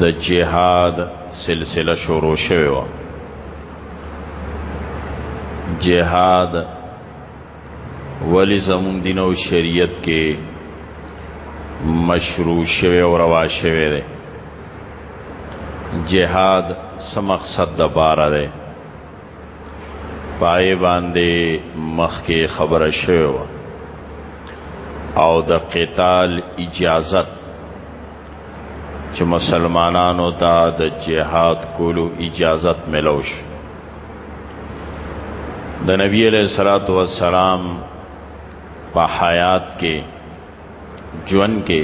د جهاد سلسله شروع شوه و جهاد ولی زمون دین او شریعت کې مشروع شوه او روا شوه دی جهاد سمقصد د بار دی پای باندې مخکې خبره شوی و او د قتال اجازت چې مسلمانانو ته د جهاد کولو اجازت ملوش د نبی علیہ الصلوۃ والسلام په حیات کې جوان کې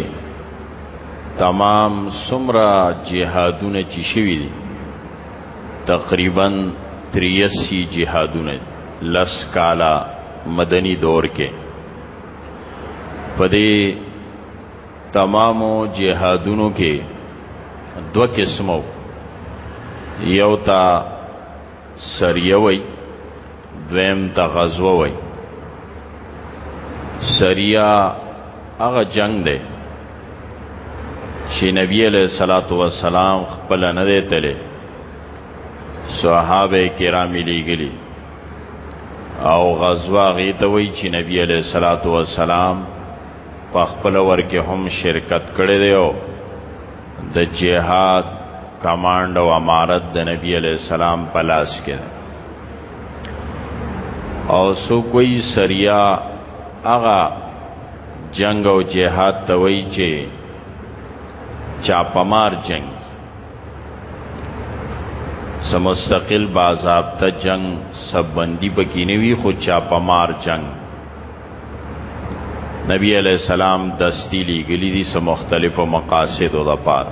تمام سمرا جهادونه چې شوي دي تقریبا 83 جهادونه لس کالا مدنی دور کې پدې تمامو جهادونو کې دو قسمو یو تا سریه وای دویم ته غزوه وای سریه هغه جنگ دی چې نبی علیہ الصلوۃ والسلام خپل نه دی تله صحابه کرام لګلی او غزوه غی ته وای چې نبی علیہ الصلوۃ والسلام په خپل ور کې هم شرکت کړی دی او د جهاد کمانډ او امارت د نبی علی السلام په لاس کې او سو کوئی سریا اغا جنگ او جهاد ته وی چې چاپمار جنگ سمستقل باضابطه جنگ سب بندی پکې نه وی خو چاپمار جنگ نبی علیہ السلام دستی لیګلی دي سم مختلفو مقاصد او لپار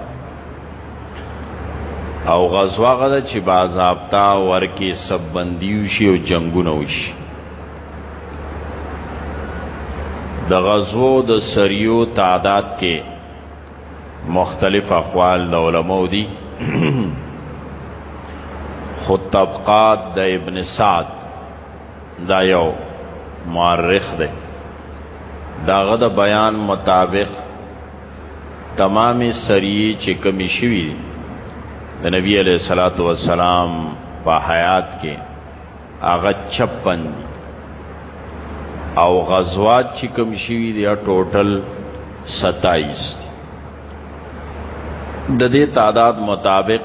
او غزوه غدا چې باضابطه ورکی سب بندیو شي او جنگونه وشي د غزوو د سریو تعداد کې مختلف اقوال د علماو دي خود طبقات د ابن سعد دا یو مورخ دی داغه د بیان مطابق تمامي سریه چې کمی شوی د نبی علیہ الصلات والسلام په حیات کې هغه 56 او غزوات چې کم شوی دی ټوټل 27 د دې تعداد مطابق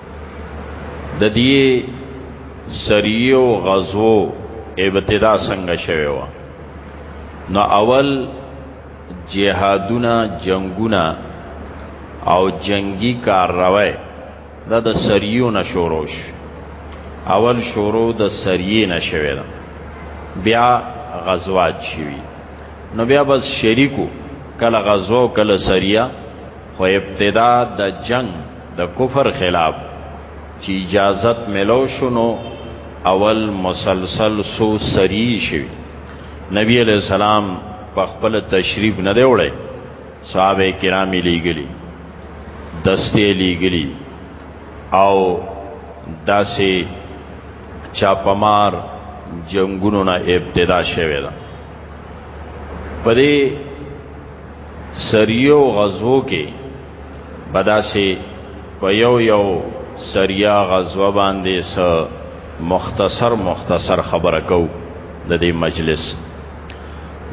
د دې سریو غزو ابتدا څنګه شوه و نو اول جهادونه جنگونه او جنگی کارروای دا د سریو نشوروش اول شورو د سریه نشوي بیا غزوات شوي نو بیا بس شریکو کله غزو کله سریه خو ابتدا د جنگ د کفر خلاف چې اجازت ملو شنو اول مسلسل سو سری شي نبی علیہ السلام په خپل تشریف نه دی وړي صحابه کرام لیګلی دسته لیګلی او داسې چاپمار جنگونو نه ابتدا شوه دا پدې سریو غزو کې بداسي په یو یو سریا غزوه باندې س مختصر مختصر خبره کو د دې مجلس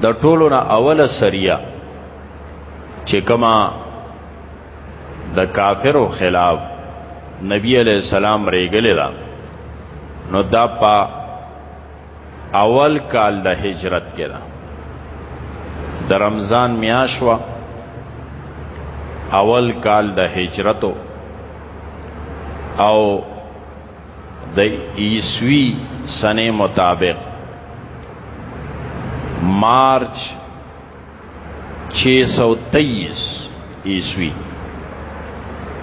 د ټولو نه اوله سریا چې کما د کافرو خلاف نبی علیہ السلام ریګل دا نو دا په اول کال د هجرت کې ده د رمضان میاش وا اول کال د هجرتو او د عیسوی سنه مطابق مارچ 623 عیسوی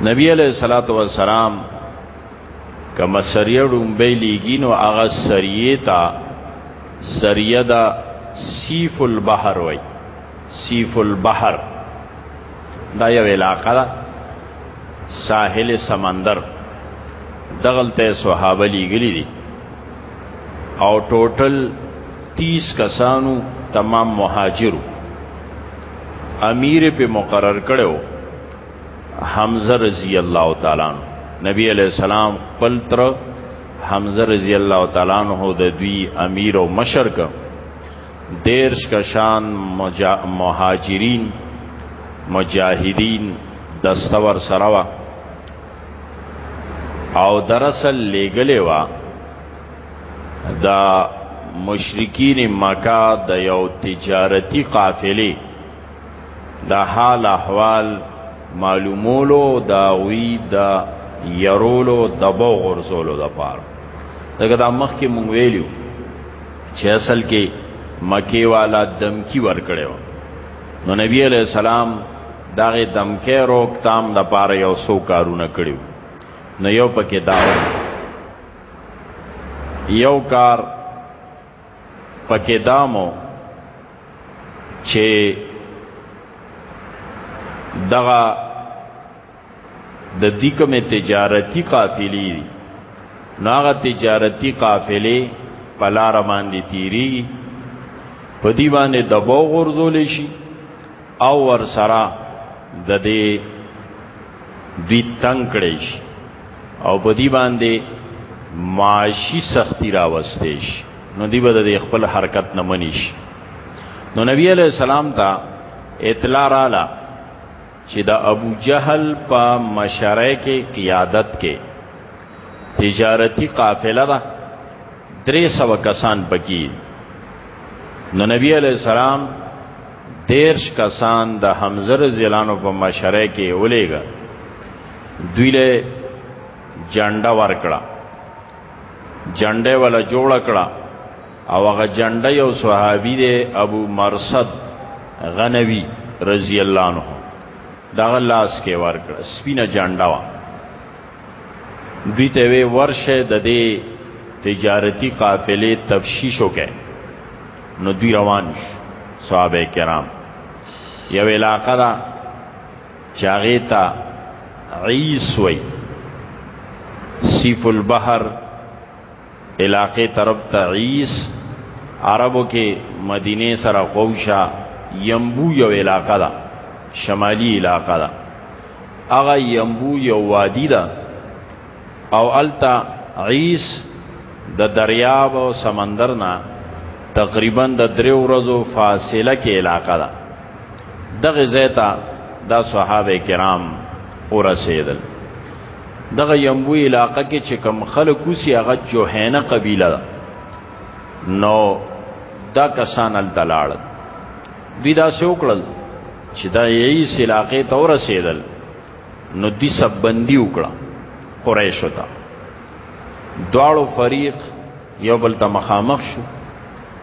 نبی علیہ الصلوۃ والسلام کوم سریه ډومبې لیګی نو هغه سریه تا سریه دا سیف البحر وای سیف البحر دا یو علاقه ده ساحل سمندر دغلته صحابه لیګلی دي او ټوټل 30 کسانو تمام مهاجرو امیر په مقرر کړو حمزه رضی الله تعالی عنہ نبی علیہ السلام خپل تر حمزه رضی الله تعالی عنہ د دوی امیر او مشر کا دیرش کشان مهاجرین مجاهدین دستور سروا او دراصل لګلې وا دا مشرکین مکه د یو تجارتی قافلې دا حال احوال معلومولو دا وی دا يرولو دبو غرزولو د پاره دغه د مخ کې مونږ ویلو چې اصل کې مکی والا دمکی ورکړیو نو نبی علیہ السلام داغه دمکه روکتام د پاره یو سو کارونه کړیو نو یو پکې داو یو کار پکې دامو چې دغه د دې کومه تجارتی قافلې دي ناغه تجارتی قافلې په لار باندې تیری په دی باندې دبو غرزول شي او ور سره د دې دوی تنگ کړی شي او په دې باندې معاشي سختی راوستې شي نو دی به د خپل حرکت نه منی شي نو نبی علیہ السلام ته اطلاع رااله چې د ابو جهل په مشره کې قیادت کې تجارتی قافله ده درې سو کسان پکې نو نبی علیہ السلام دېرش کسان د حمزه رضی الله عنه په مشرۍ کې ولېګا دوی له جنډه ورکړه جنډه ولا جوړ کړه او هغه جنډه یو صحابي دی ابو مرصد غنوی رضی الله عنه دا لاس کې ورکړه سپینه جنډه وا دوی ته وی ورشه د دې تجارتی قافلې تفشیش وکړي نو دوی روان شو صحابه کرام یو علاقه دا چاغه تا عیس وی سیف البحر علاقه طرف تا عیس عربو کې مدینه سره قوشا یمبو یو علاقه دا شمالی علاقه دا هغه یمبو یو وادی دا او التا عیس د دریاب او سمندر نه تقریبا د درې ورځو فاصله کې علاقه ده دغه زیتا دا صحابه کرام ورسېدل دغه یمبو علاقه کې چې کم خلک وسی هغه جوهینه قبیله ده نو دا کسان ال تلاړ دوی دا سوکړل چې دا یې علاقې تور رسیدل نو دی سبندی وکړه قریشو ته دواړو فریق یو بل ته مخامخ شو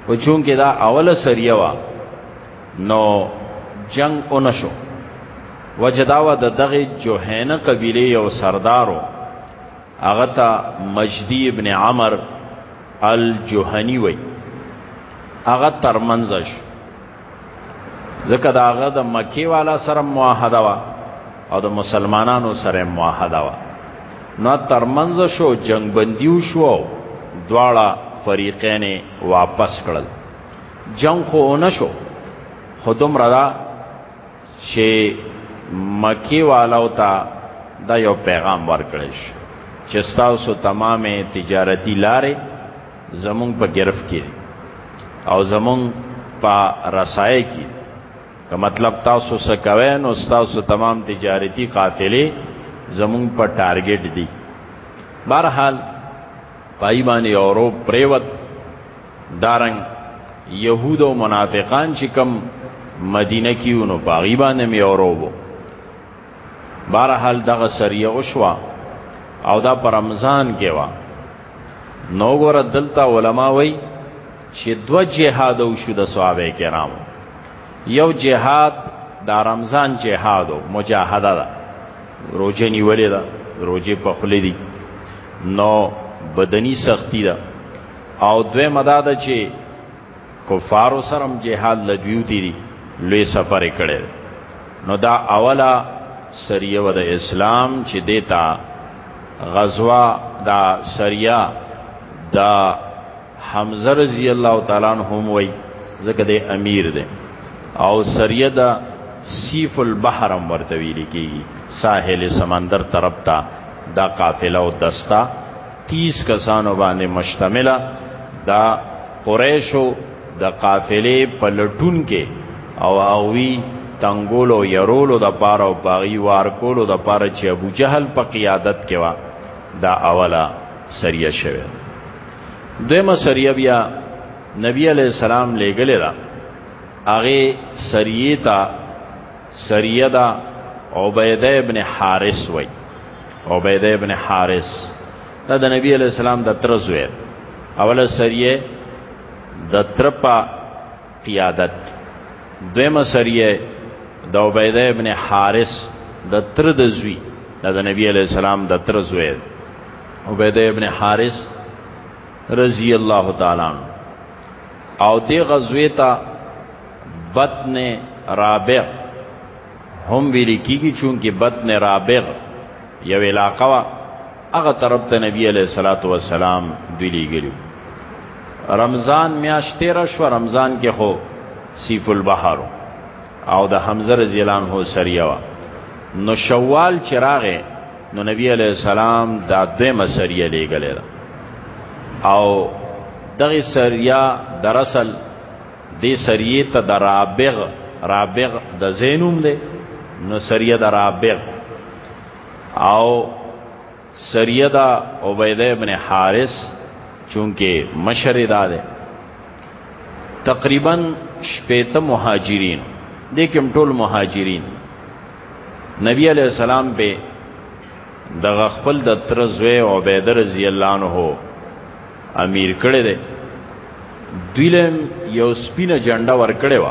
او چونکه دا اوله سریه وا نو جنگ اونشو وجداوا د دغه جوهینه قبیله یو سردارو هغه ته مجدی ابن عمر الجوهنی وای هغه ترمنځ شو ځکه دا هغه د مکی والا سره معاهده وا او د مسلمانانو سره معاهده وا نو ترمنځ شو جنگ بندیو شو دواړه فریقین واپس کړل جنگ خو نه شو خودم رضا چې مکی والا او تا دا یو پیغام ورکړل شو چې تاسو تمامه تجارتی لارې زمونږ په گرفت کې او زمونږ په رسای کې که مطلب تاسو څه کوئ نو تاسو تمام تجارتی قافلې زمونږ په ټارګټ دي بهرحال پای باندې اورو پریوت دارنګ يهود او منافقان چې کم مدینه کیونو پاغي باندې مې اورو وو بهرحال دغه سریه وشوا او دا پر رمضان کې وا نو ګور دلته علما وای چې دو جهاد او شو د صحابه کرام یو جهاد دا رمضان جهاد او مجاهده ده روزه نیولې ده روزه په خله دي نو بدني سختی ده او دوی مداده چې کفارو سرم جهاد لدویو تیری لوی سفر کړي نو دا اوله سریه و د اسلام چې دیتا غزوه دا سریه دا حمزه رضی الله تعالی عنہ هم وای زکه د امیر دی او سریه دا سیف البحر هم ورته ویل کی ساحل سمندر طرف ته دا قافله او دستا 30 کسانو باندې مشتمله دا قریشو د قافلې په لټون کې او هغوی تنګولو يرولو د پاره او باغی وار کولو د پاره چې ابو جهل په قیادت کې وا دا اوله سریه شوه دیمه سریه بیا نبی علی السلام لګلې دا هغه سریه تا سریه دا عبیده ابن حارث وای عبید ابن حارث دا د نبی علی السلام د تر زوی اوله سریه د تر په قیادت دویمه سریه د عبید ابن حارث د تر د زوی دا د نبی علی السلام د تر زوی عبید ابن حارث رضی الله تعالی او دی غزوی ته بطن رابع هم ویل کیږي چونکه بطن رابغ یو علاقه وا هغه طرف ته نبی علیہ الصلات والسلام دی لګیلو رمضان میاشت تیر شو رمضان کې خو سیف البحر او د حمزه رضی الله عنه سریه وا نو شوال چراغه نو نبی علیہ السلام دا دویمه سریه لګیلې او دغه سریه دراصل دې سریه ته د رابغ رابغ د زینوم دی نو سریه د رابغ او سریه د عبیده ابن حارث چونکه مشر دا ده تقریبا شپېته مهاجرین دې کوم ټول مهاجرین نبی علیہ السلام به د خپل د تر زوی عبیده رضی الله عنه امیر کړی دی دویلم یو سپینه جنډه ورکړی و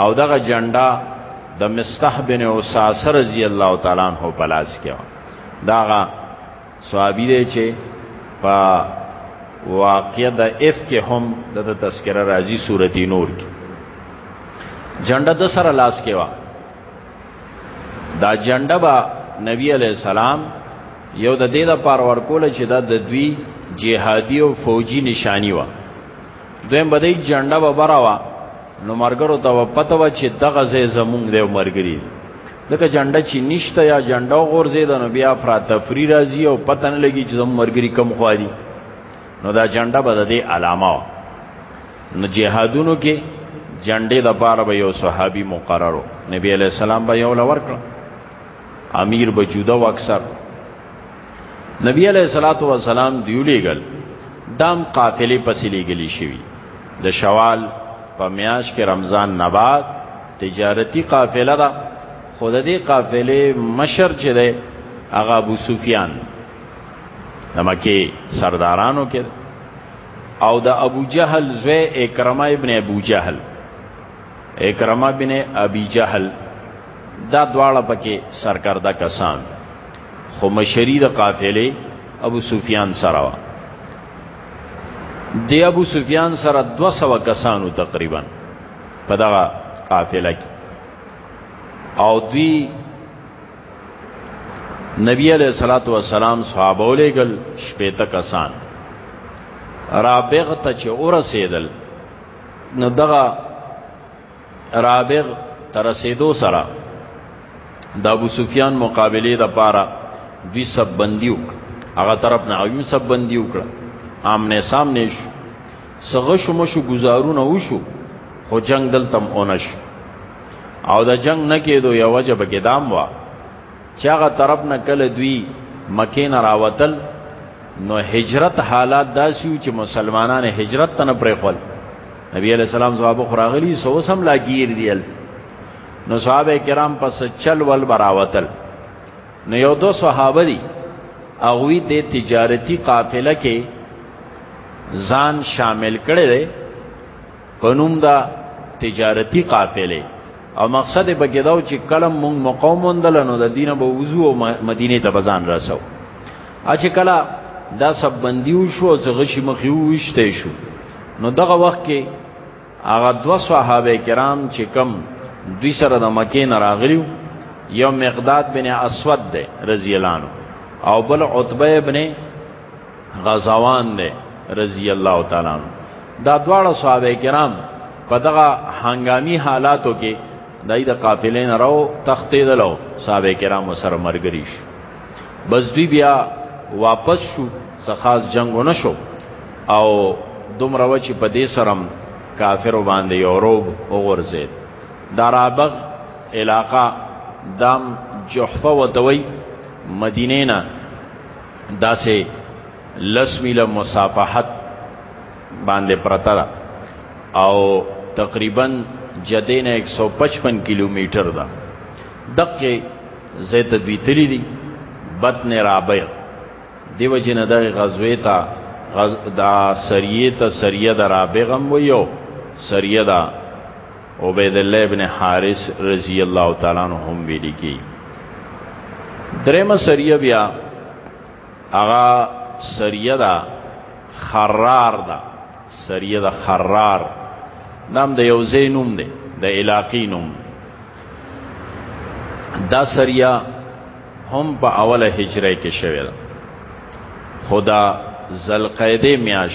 او دغه جنډه د مستح بن اوساس رضی الله تعالی عنہ پلاس کې و داغه صحابي دی چې په واقع د اف کې هم د تذکرہ راځي سورتی نور کې جنډه د سره لاس کې و دا جنډه با نبی علیہ السلام یو د دې د پار ورکول چې دا د دوی جهادي او فوجي نشانی و دویم بده جنډه به براوه نو مرګرو ته پته و چې دغه ځای زمونږ دی مرګري دغه جنډه چې نشته یا جنډه غورځي د نو بیا افراد تفری راځي او پته نه لګي چې زمونږ مرګري کم خواري نو دا جنډه به د دې علامه و نو جهادونو کې جنډې د پاره به یو صحابي مقررو نبی علی السلام به یو لور کړ امیر بجوده و اکثر نبی علیہ الصلات والسلام دیولیګل دام قافله پسې لګلی شوی د شوال په میاش کې رمضان نبات تجارتی قافله ده خود دې قافله مشر چې ده هغه ابو سفیان د مکه سردارانو کې او د ابو جهل زوی اکرمه ابن ابو جهل اکرمه بن ابي جهل دا دواړه پکې سرکرده کسان خو مشری د قافلې ابو سفیان سره وا دی ابو سفیان سره 200 کسانو تقریبا په دغه قافله کې او دوی نبی علیہ الصلوۃ والسلام صحابه ولېګل شپېته کسان رابغه ته چې اورسېدل نو دغه رابغ ترسیدو سره د ابو سفیان مقابله د پاره دوی سب بندي وکړه هغه طرف نه اویم سب بندي وکړه آمنه سامنے شو سغه شو مشو گزارونه وشو خو جنگ دلتم اونش او د جنگ نه کېدو یو وجه به ګدام وا چې هغه طرف نه کله دوی مکې نه راوتل نو هجرت حالات داسیو چې مسلمانان هجرت ته نه پرې خپل نبی علیہ السلام صحابه خراغلی سو سم لا گیر دیل نو صحابه کرام پس چل ول براوتل نو یو دو صحابه دی اغوی د تجارتی قافله کې ځان شامل کړي دي پنوم دا تجارتی قافله او مقصد به کېداو چې کلم مونږ مقام وندل نو د دینه به وضو او مدینه ته بزان رسو ا چې کلا دا سب بندیو شو چې غشي مخیو وشته شو نو دغه وخت کې هغه دو صحابه کرام چې کم دوی سره د مکې نه راغلیو یو مقداد بن اسود ده رضی الله عنه او بل عتبه ابن غزوان دی رضی الله تعالی عنہ دا دواړه صحابه کرام په دغه هنګامي حالاتو کې دای د قافلې نه راو تختیدلو صحابه کرام سره مرګریش بس دوی بیا واپس شو سخاص جنگ نشو او دومره وچ په دې سرم کافر باندې یوروب وګرځید دارابغ علاقہ دام جحفه وتوی مدینه نه داسې لس میله مصافحت باندې پرته ده او تقریبا جدې نه 155 کیلومتر ده دغه زیت دوی تللی دي بطن رابغ دیو جن د غزوې ته غز دا سریه ته سریه د رابغم ویو سریه دا عبید الله ابن حارث رضی الله تعالی عنہ هم ویل کی درېمه سریه بیا هغه سریه دا خرار دا سریه دا خرار نام د یو زینوم دی د علاقې نوم دا سریه هم په اوله هجره کې شوه خدا ذلقیده میاش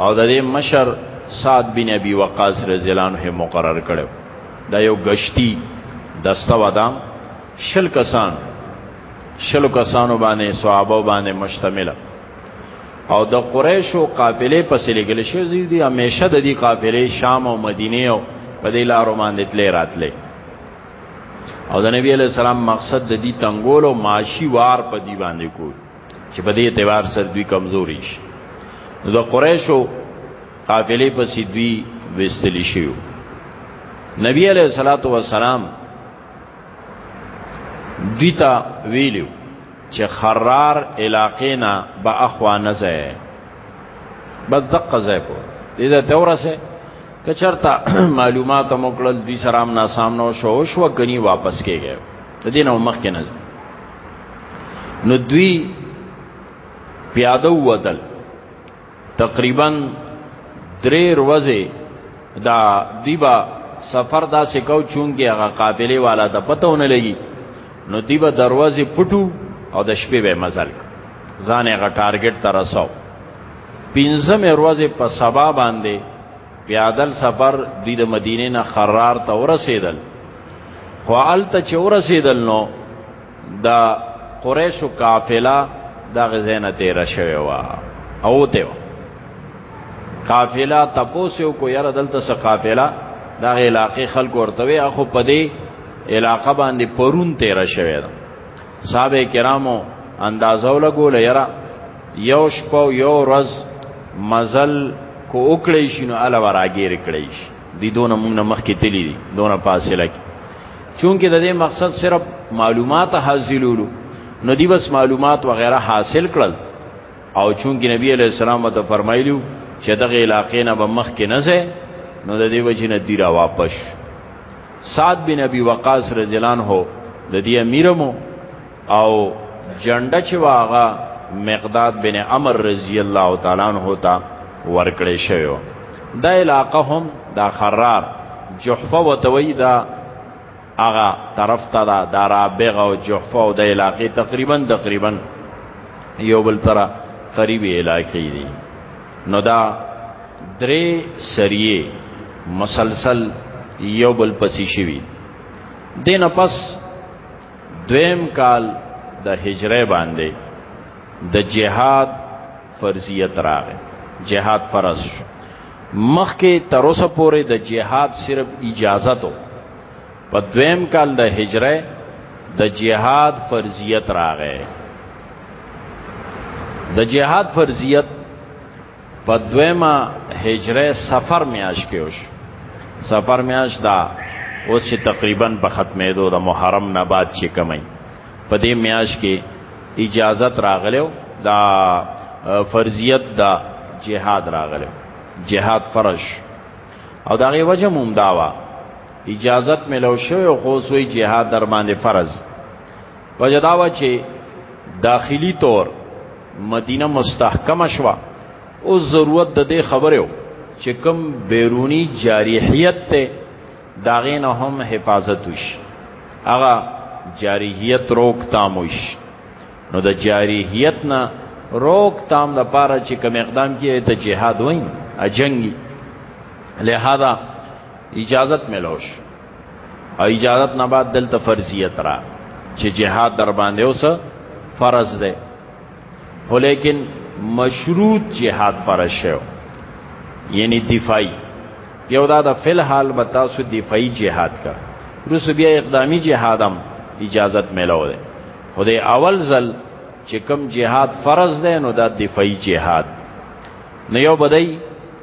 او د دې مشر سعد بن ابي وقاص رضی الله عنه مقرر کړو دا یو گشتي دسته ودا شل کسان شل کسانو باندې صحابه باندې مشتمل او د قریشو قافلې پسې لګل شوې دي دی همیشه د دې قافلې شام او مدینه او په دې لارو باندې تلې راتلې او د نبی علی السلام مقصد د دې تنگول او معاشي وار په دی باندې کوي چې په دې اعتبار سره دوی کمزوري شي نو د قریشو قافلې پسې دوی وستل شي نبی علیہ الصلوۃ والسلام دیتا ویلو چې خرار علاقې نه با اخوانه ځای بس دقه ځای په دې د تورسه کچرتا معلومات مو کړل دوی سره هم ناسامنو شو شو غني واپس کېږي ته دینه مخ کې نه نو دوی پیاده وتل تقریبا درې ورځې دا دیبا سفر دا سکاو چونګي هغه قافلې والا ته پته ونه لګي نو دیبا دروازه پټو او د شپې به مزل ځان هغه ټارګټ ته رساو پنځمه ورځې په سبا باندې پیادل سفر دوی د مدینه نه خرار ته ورسېدل خو الته چې ورسېدل نو دا قریشو قافله دا غزینه تیر شوی و او ته قافله تپوسو کو یاره دلته څه قافله دا علاقې خلک ورته وي اخو پدې علاقه باندې پرون تیر شوی دا صاحب کرامو اندازو لګول یاره یو شپه یو ورځ مزل کو وکړی شي نو الا وراګیر کړی شي دی دونه موږ نه مخکې تللی دي دونه فاصله کې چونکه د دې مقصد صرف معلومات حاصلولو نو دی بس معلومات وغیرہ حاصل کړل او چونکه نبی علیہ السلام ته فرمایلیو چې دغه علاقې نه به مخ کې نه ځه نو د دې وجې نه دی را واپس سعد بن ابي وقاص رضی الله عنه د دې امیرمو او جنډه چې واغه مقداد بن عمر رضی الله تعالی عنہ ته ورکړې شوی دا علاقه هم دا خرار جحفه وتوی دا هغه طرف ته دا دارابغه او جحفه او د علاقې تقریبا تقریبا یو بل تر قریبي علاقې دي نو دا درې سریه مسلسل یو بل پسې شوی دین پس دویم کال د هجره باندې د جهاد فرضیت راغی جهاد فرض شو مخکې تر اوسه پورې د جهاد صرف اجازه تو په دویم کال د هجره د جهاد فرضیت راغی د جهاد فرضیت په دویمه هجره سفر میاش کې وش سفر میاش دا اوس چې تقریبا په ختمېدو د محرم نه بعد چې کمای په دې میاش کې اجازت راغلو دا فرضیت دا جهاد راغلو جهاد فرض او دا غي وجه مم داوا اجازت ملو شو خو سوی جهاد در باندې فرض وجداوا چې داخلي طور مدینه مستحکمه شوه او ضرورت د دې خبرو چې کوم بیرونی جاریحیت ته داغه نه هم حفاظت وش هغه جاریحیت روک تاموش نو د جاریحیت نه روک تام د پاره چې کوم اقدام کیه ته جهاد وای اجنګي لہذا اجازت ملوش اجازت نه بعد دلته فرضیت را چې جهاد در باندې اوس فرض ده خو لیکن مشروط جهاد فرض شو یعنی دفاعی یو دا د فل حال به تاسو دفاعی جهاد کا روس بیا اقدامی جهادم اجازت ملو ده خدای اول ځل چې کم جهاد فرض ده نو دا دفاعی جهاد نه یو بدای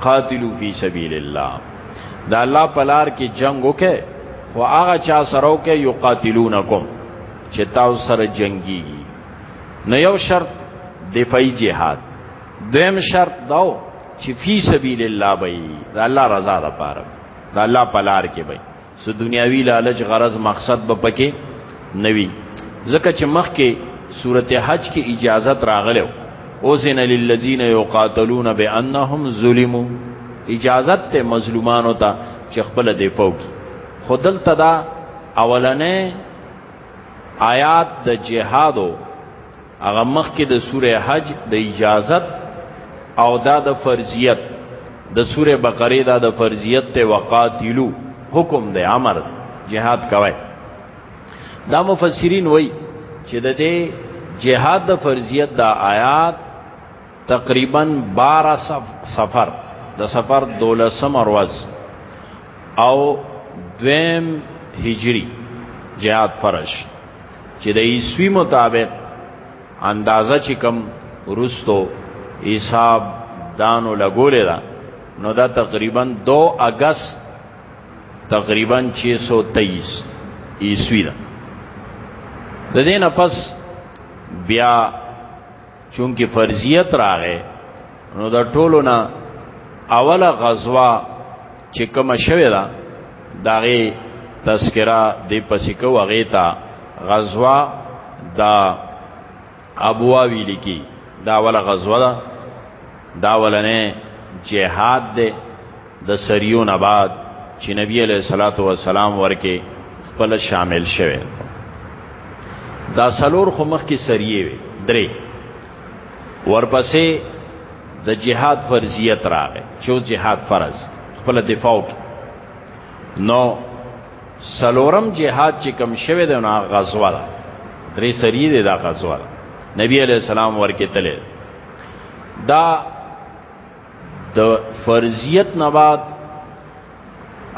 قاتلو فی سبیل الله دا الله پلار کې جنگ وکه او هغه چا سره وکه یو قاتلونکم چې تاسو سره جنگي نه یو شرط دفاعي جهاد دویم شرط داو چې فی سبیل الله به دا الله رضا ده پاره دا الله پلار کې به سو دنیاوی لالچ غرض مقصد به پکې نوي ځکه چې مخ کې صورت حج کې اجازت راغلو اوزن للذین یقاتلون بانهم ظلموا اجازت ته مظلومانو ته چې خپل دی پوک خودل تدا اولنې آیات د جهادو هغه مخکې د سوره حج د اجازت او دا د فرضیت د سوره بقره دا د فرضیت ته وقاتلو حکم دی امر دی جهاد کوي دا مفسرین وای چې د دې جهاد د فرضیت دا آیات تقریبا 12 سفر د سفر 12 مروز او دویم هجری جهاد فرش چې د عیسوی مطابق اندازه چې کم رستو حساب دانو لګولې ده نو دا تقریبا 2 اگست تقریبا 623 عیسوی ده د دې نه پس بیا چونکی فرضیت راغې نو د ټولو نه اوله غزوه چې کوم شوه دا داغه تذکرہ دی پسې کو هغه تا غزوه دا ابوا ویل کی دا اوله غزوه دا دا ولنه جهاد ده د سریون آباد چې نبی علیہ الصلات والسلام ورکه خپل شامل شوه دا سلور خو مخ کې سریه وي درې ورپسې د جهاد فرضیت راغې چې جهاد فرض خپل دفاع نو سلورم جهاد چې کم شوه د نه غزوه ده درې سری ده دا غزوه نبی علی السلام ورکه تله دا د فرضیت نه بعد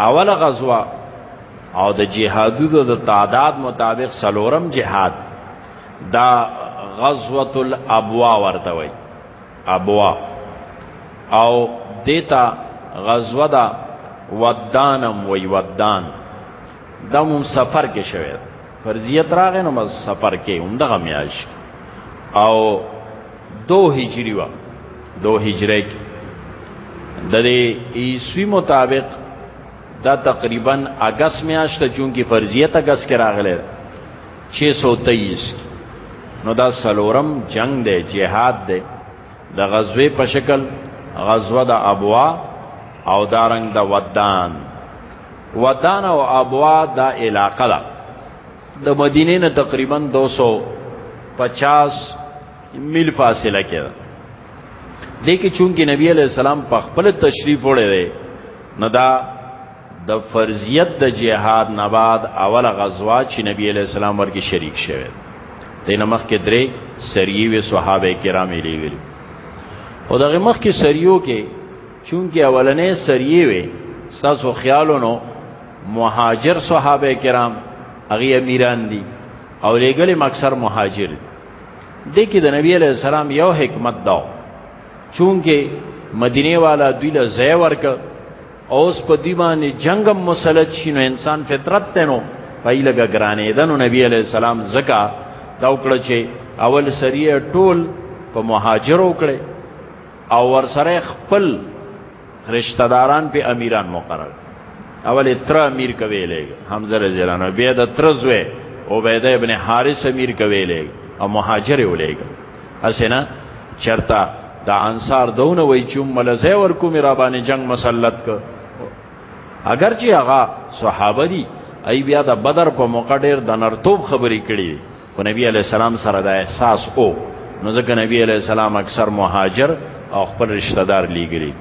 اول غزوه او د جهادو د تعداد مطابق سلورم جهاد دا غزوه الابوا ورته وای ابوا او دیتا غزوه دا ودانم وی ودان دمون سفر کې شوه فرضیت راغې نو مز سفر کې همدغه میاش او دو هجری وا دو هجری کې د دې عیسوی مطابق دا تقریبا اگست میاشت چونکی فرضیت اگست کې راغله 623 نو دا سلورم جنگ دی جهاد دی د غزوه په شکل غزوه د ابوا او دارنګ د ودان ودان او ابوا دا علاقه ده د مدینه نه تقریبا 250 میل فاصله کې ده دغه چونکی نبی علی السلام په خپل تشریف وړی دی نو دا د فرضیت د جهاد نه بعد اوله غزوه چې نبی علی السلام ورګه شریک شوه دینه مخ کې درې سریوي صحابه کرام لېږلي او دغه مخ کې سریو کې چونکه اولنې سریه وي ساسو خیالونو مهاجر صحابه کرام هغه امیران دي او لګل مکسر مهاجر دي کې د نبی علی السلام یو حکمت دا چونکه مدینه والا دوی له ځای ورک اوس په دی باندې جنگم مسلط شینو انسان فطرت تنو پای لګه ګرانې دنو نبی علی السلام زکا دا وکړه چې اول سریه ټول په مهاجر وکړي او ورسره خپل رشتہ داران په امیران مقرر اول تر امیر کوي لګ حمزه رضی الله عنه بیا د تر زوی عبیده ابن حارث امیر کوي لګ او مهاجر ولګ اسنه چرتا دا انصار دونه وای چې ملزه ور کوم را باندې جنگ مسلط ک اگر چې هغه صحابه دي ای بیا د بدر په موقع ډیر د نرتوب خبرې کړي خو نبی علی السلام سره دا احساس او نو ځکه نبی علی السلام اکثر مهاجر او خپل رشتہ دار لیګری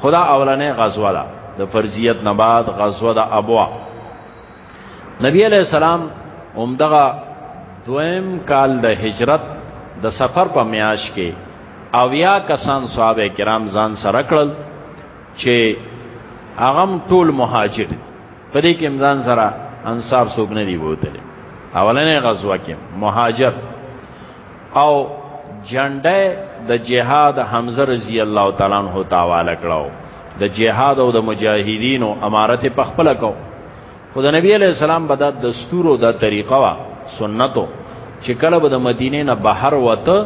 خدا اولنې غزوه ده د فرضیت نه بعد غزوه د ابوا نبی علی السلام همدغه دویم کال د هجرت د سفر په میاش کې اویا کسان صحابه کرام ځان سره کړل چې هغه ټول مهاجر په دې کې امزان سره انصار څوک نه دی ووتل اولنې غزوه کې مهاجر او جنډه د جهاد حمزه رضی الله تعالی عنہ تعالی کړو د جهاد او د مجاهدینو امارت په خپل کو خو د نبی علی السلام بد د دستورو د طریقه وا سنتو چې کله به د مدینه نه بهر وته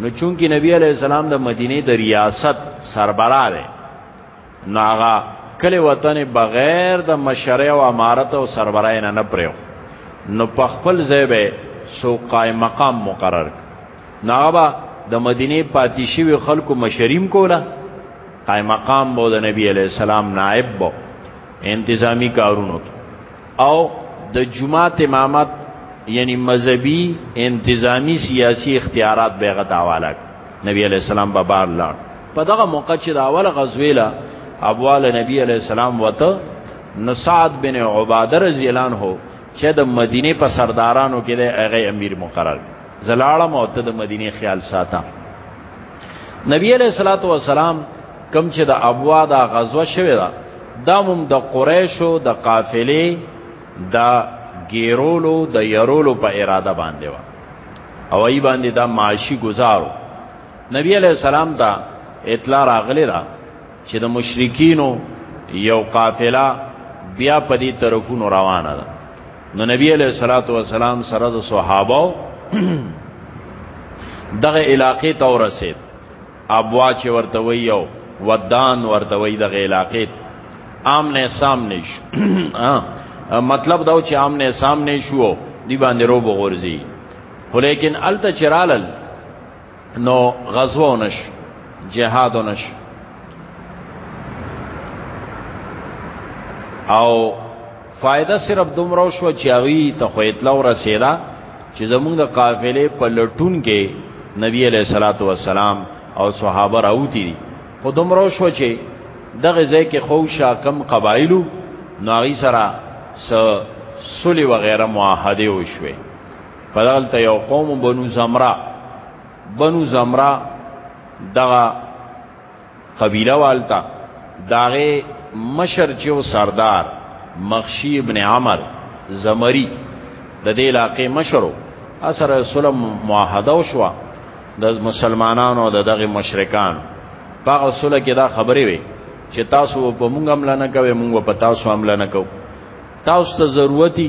نو چونکی نبی علی السلام د مدینه د ریاست سربراه دی نو هغه کله وطن بغیر د مشرع او امارت او سربراه نه نه پریو نو په خپل ځای به سو قائم مقام مقرر ناغبا د مدینه پاتې شوی خلکو مشریم کوله قائم مقام بو د نبی علی السلام نائب بو انتظامی کارونو کې او د جماعت امامت یعنی مذهبي انتظامی سیاسی اختیارات به غته حواله نبی علی السلام به بار لاړ په دغه موقع چې دا اول غزوه لا ابوال نبی علی السلام وته نو سعد بن عباده رضی الله عنه چې د مدینه په سردارانو کې د هغه امیر مقرر زلاړه موته د مدینه خیال ساته نبی علیہ الصلوۃ والسلام کم چې د ابوا دا غزوه شوه دا دامم د دا قریشو د دا قافلې د دا ګیرولو د يرولو په اراده باندې و او ای باندې دا معاشي گزارو نبی علیہ السلام دا اطلاع راغلی دا چې د مشرکینو یو قافله بیا په دې طرفونو روانه ده نو نبی علیہ الصلوۃ والسلام سره د صحابه دغه علاقې ته ورسید ابوا چې ورته وی او ودان ورته وی د غیلاقې آمنه سامنے شو مطلب دا چې آمنه سامنے شو دی باندې روب غورځي خو لیکن الته چرالل نو غزوه نش جهاد نش او فائدہ صرف دومره شو چې هغه ته خو اطلاع رسیدا چې زمونږ د قافلې په لټون کې نبی علیہ الصلات والسلام او صحابه راوتی دي خو دومره شو چې دغه ځای کې خو شا کم قبایلو ناغي سره س سلی وغیرہ معاهده وشوه په دغلت یو قوم بنو زمرا بنو زمرا دغه قبیله والتا داغه مشر چې و سردار مخشی ابن عمر زمری د دې علاقې مشرو اثر رسول معاهده وشو د مسلمانانو د دغه مشرکان په رسول کې دا خبرې وي چې تاسو په مونږ عمل نه کوي مونږ په تاسو عمل نه کوو تاسو ته ضرورتي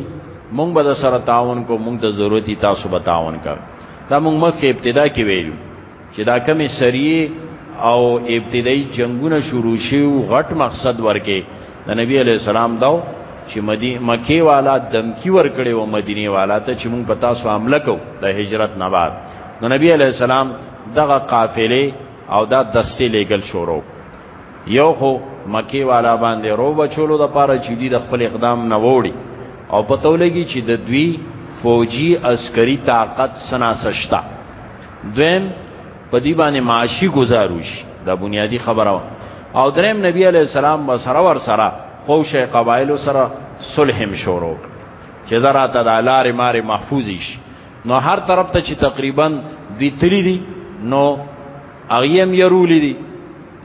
مونږ به سره تعاون کو مونږ ته ضرورتي تاسو به تعاون کوي دا مونږ مخکې ابتدا کې ویلو چې دا کمی سریه او ابتدایي جنگونه شروع شیو غټ مقصد ورکه د نبی علی السلام داو چې مدی مکی والا دمکی ورکړي او مدینه والا ته چې مونږ پتا سو حمله کو د هجرت نه بعد نو نبی علی السلام دغه قافله او دا دستې لګل شروع یو خو مکی والا باندې رو بچولو د پاره چې دی د خپل اقدام نه وړي او پتولګي چې د دوی فوجي عسکري طاقت سنا سشتا دویم په دی باندې معاشي گزاروش دا بنیادی خبره و او دریم نبی علی السلام و سره ور سره خوش قبایل سره صلحم شروع چې زرا ته د لارې مارې محفوظیش نو هر طرف ته چې تقریبا دی تری دی نو اغیم یرولی دی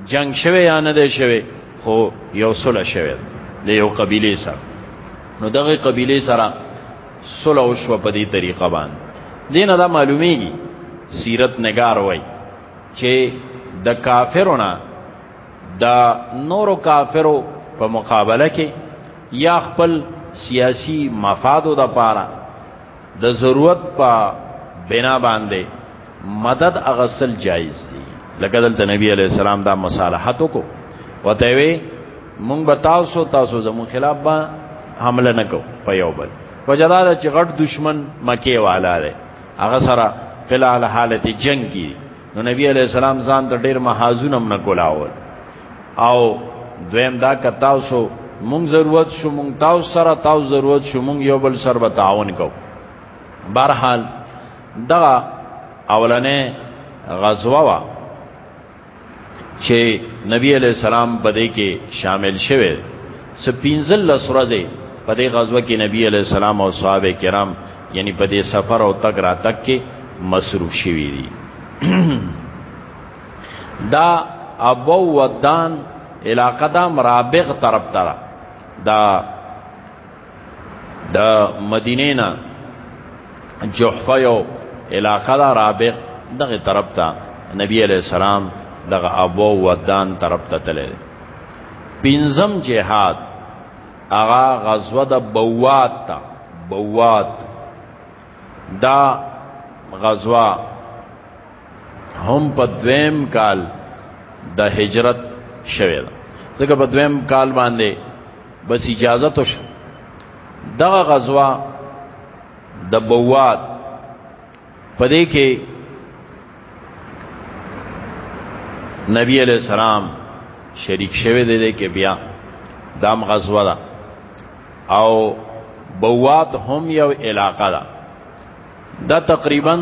جنگ شوه یا نه دی شوه خو یو صلح شوه د یو قبیله سره نو دغه قبیله سره سوله وشو په دې طریقه باندې دین دا معلومیږي سیرت نگار وای چې د کافرونه د نورو کافرو په مقابله کې یا خپل سیاسی مفادو د پاره د ضرورت په بنا باندې مدد اغسل جایز دی لکه دلته نبی علی السلام دا مصالحت کو وته وی مونږ به تاسو تاسو زمو خلاف به حمله نکو په یو بل وجدار چې غټ دشمن مکی والا دی هغه سره فلال حالت جنگ کی نو نبی علی السلام ځان ته ډیر محاذون هم نه کولاول او دویم دا کتاو سو مونږ ضرورت شو مونږ تاو سره تاو ضرورت شو مونږ یو بل سره تعاون کو بهرحال دا اولنې غزوه وا چې نبی علی السلام بده کې شامل شوه س پینزل لسرزه په دې غزوه کې نبی علی السلام او صحابه کرام یعنی په دې سفر او تک را تک کې مصروف شوی دي دا ابو ودان علاقه دا مرابغ طرف ته دا دا مدینه نه جحفه یو علاقه دا رابغ دغه طرف ته نبی علیہ السلام دغه ابو ودان طرف ته تللی پنځم جهاد اغا غزوه د بوات تا بوات دا غزوه هم په دویم کال د هجرت شوه ځکه په دویم کال باندې بس اجازه تو شو دغه غزوه د بواد پدې کې نبی علیہ السلام شریک شوه دې کې بیا دام غزوه ده او بوات هم یو علاقه ده دا تقریبا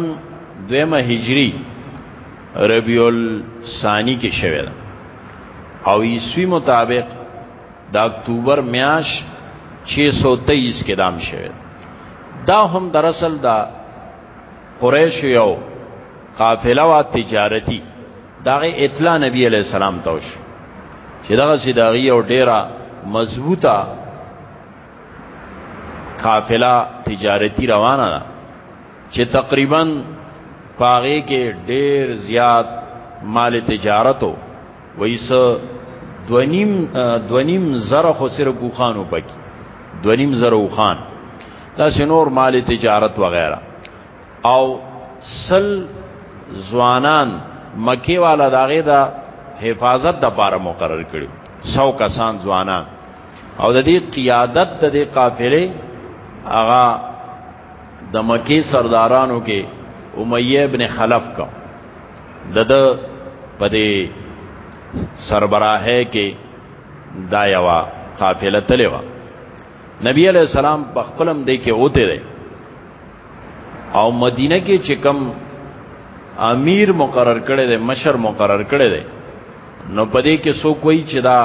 دویمه هجری ربیع الثانی کې شوه ده او عیسوی مطابق د اکتوبر میاش 623 کې دام شوه دا هم در اصل دا قریش یو قافله وا تجارتی داغه اطلاع نبی علیہ السلام ته وش چې دغه سیداغي او ډیره مضبوطه قافله تجارتی روانه ده چې تقریبا پاغه کې ډیر زیات مال تجارتو ویس دونیم دونیم زره خو صرف وخانو پکې دونیم زره وخان دا سنور مال تجارت وغیرہ او سل ځوانان مکی والا داغه دا حفاظت د پاره مقرر کړي سو کسان ځوانان او د دې قیادت د دې قافله هغه د مکی سردارانو کې امیه ابن خلف کا د د پدې سربراهه کې دا یوا قافله تلې و نبی علی السلام په خپلم دې کې اوته دی او مدینه کې چې کم امیر مقرر کړي دی مشر مقرر کړي دی نو پدې کې سو کوئی چې دا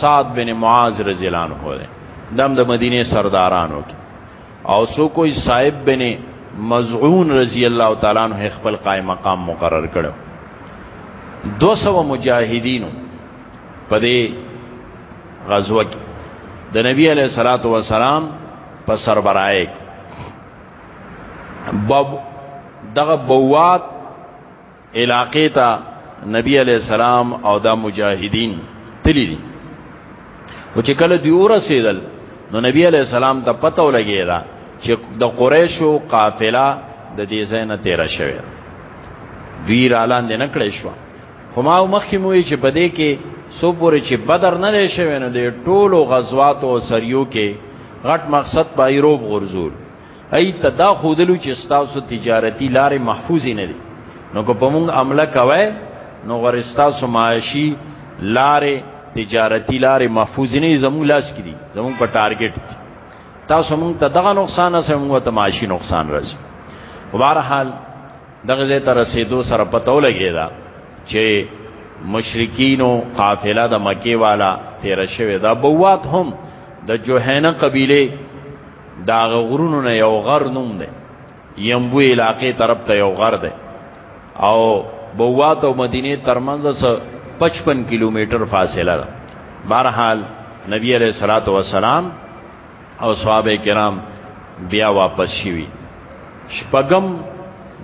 سعد بن معاذ رضی الله عنه دی دم د مدینه سردارانو کې او سو کوئی صاحب بن مزعون رضی الله تعالی عنہ خپل قائم مقام مقرر کړو 200 مجاهدینو په دې غزوه کې د نبی علیہ الصلوۃ والسلام په سربراهه باب دغه بوات علاقې ته نبی علی السلام او دا مجاهدین تللی دي او چې کله دی ورسېدل نو نبی علی السلام ته پته ولګی دا چې د قریشو قافله د دې ځای نه تیر شوه دوی را لاندې نکړې شو هما مخکې موي چې بده کې سو پورې چې بدر نه دی شوی نو د ټولو غزوات او سریو کې غټ مقصد پایروب غرزول ای ته دا خودلو چې ستاسو تجارتی لارې محفوظ نه دي نو که په موږ عمله کوي نو غرستا سمایشی لارې تجارتی لارې محفوظ نه زموږ لاس کې دي زموږ په ټارګټ دي تاسو موږ ته دغه نقصان سره موږ ته معاشي نقصان راځي بهرحال دغه زه تر رسیدو سره پتو لګی دا چې مشرکینو قافله د مکی والا تیر شوی دا بوات هم د جوهینه قبیله دا غرونو نه یو غر نوم دی یمبو علاقې طرف ته یو غر دی او بوات او مدینه ترمنځ 55 کیلومتر فاصله ده بهرحال نبی علیہ الصلات والسلام او صحابه کرام بیا واپس شوی شپغم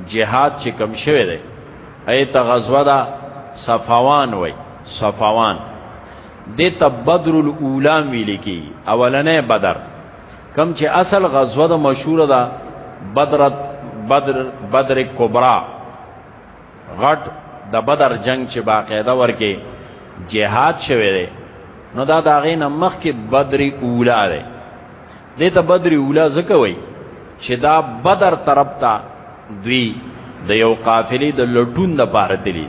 جهاد چې کم شوه دی ایت غزوه دا صفوان وای صفوان د تبدر الاولام ویل کی اولنې بدر کم چې اصل غزوه د مشهور ده بدر بدر بدر کبرا غټ د بدر جنگ چې باقاعده ورکه جهاد شوه دی نو دا داغه نه مخ کې بدر اولا دی دې ته بدر اولا زکه وای چې دا بدر طرف ته دوی د یو قافلې د لټون د پاره تلی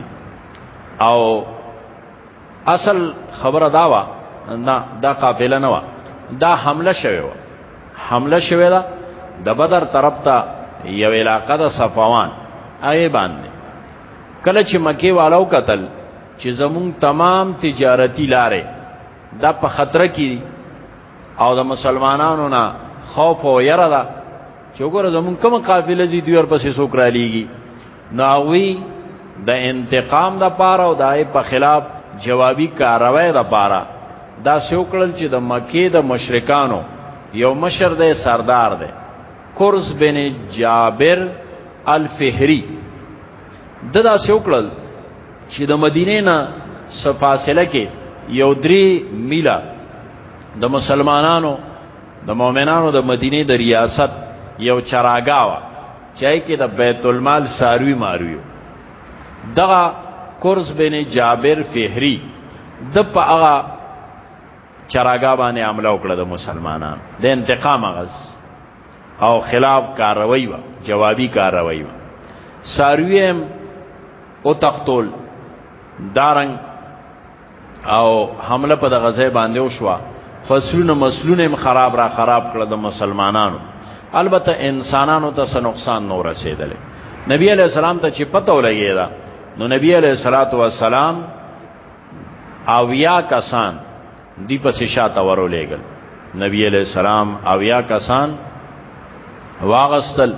او اصل خبره دا وا نه دا قافله نه وا دا حمله شوه وا حمله شوه دا د بدر طرف ته یو علاقه د صفوان هغه باندې کله چې مکی والو قتل چې زمون تمام تجارتی لارې دا په خطر کې او د مسلمانانو نه خوف او یره ده چې وګوره زمون کوم قافله زی دوی ور پسې سوکرا لیږي ناوی د انتقام د پاره او دای په خلاف جوابي کاروي د پاره دا سوکړل چې د مکه د مشرکانو یو مشر دی سردار دی کورس بن جابر الفهری د دا سوکړل چې د مدینه نه سفاصله کې یو درې میله د مسلمانانو د مؤمنانو د مدینه د ریاست یو چراګاوه چای کې د بیت المال ساروی مارویو دغه کورس بن جابر فهری د په هغه چراګا باندې عمله وکړه د مسلمانانو د انتقام غز او خلاف کاروي و جوابي کاروي و سارویم او تختول دارنګ او حمله په دغه ځای باندې وشوه فصلونه مسلونه هم خراب را خراب کړ د مسلمانانو البته انسانانو ته څه نقصان نور رسیدل نبی علی السلام ته چې پته ولګی دا نو نبی علی صلوات و سلام او یا کسان دی پسې شاته ورولېګل نبی علی السلام او یا کسان واغستل